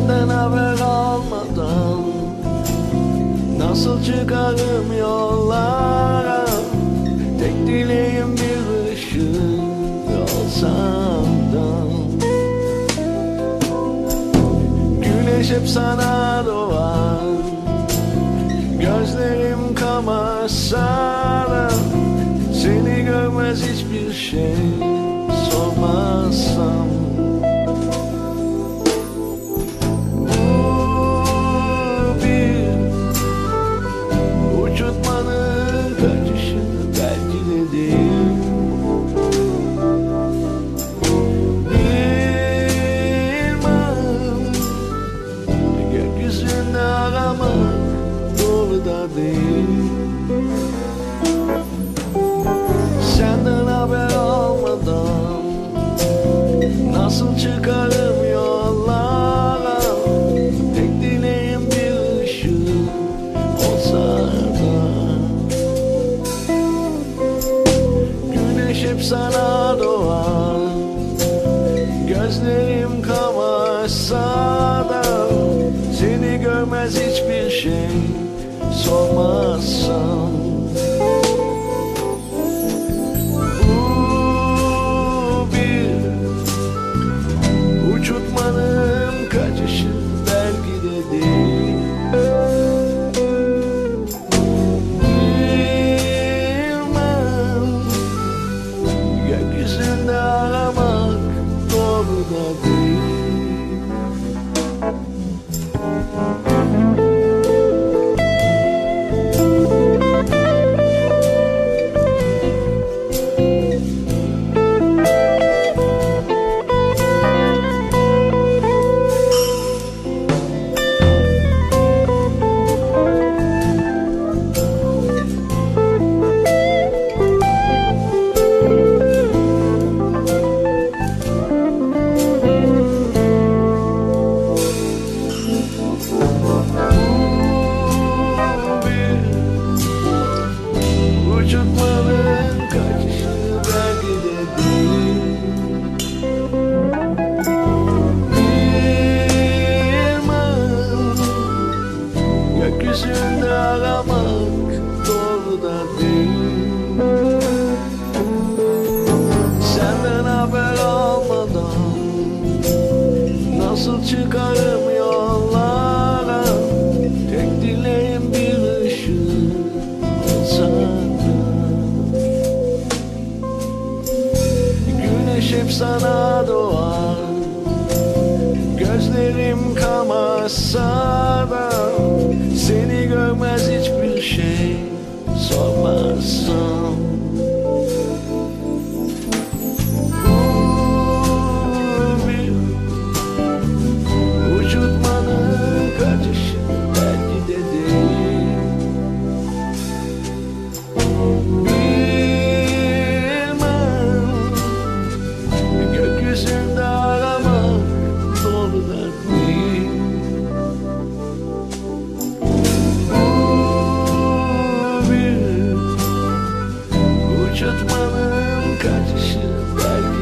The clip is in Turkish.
Senden haber almadan Nasıl çıkarım yollara? Tek dileğim bir ışık olsan da Güneş hep sana doğar Gözlerim kamasa da Seni görmez hiçbir şey sormazsam da değil. Senden haber almadan Nasıl çıkarım yollara? Tek dileğim bir ışık olsa da. Güneş hep sana doğar Gözlerim kamaşsa da. Seni görmez şey sormazsam Bu Gökyüzünde aramak doğru da değil. Senden haber almadan Nasıl çıkarım yollara? Tek dileğim bir ışık sana Güneş hep sana doğar Gözlerim kamasa da Uçurtmanın karşı belki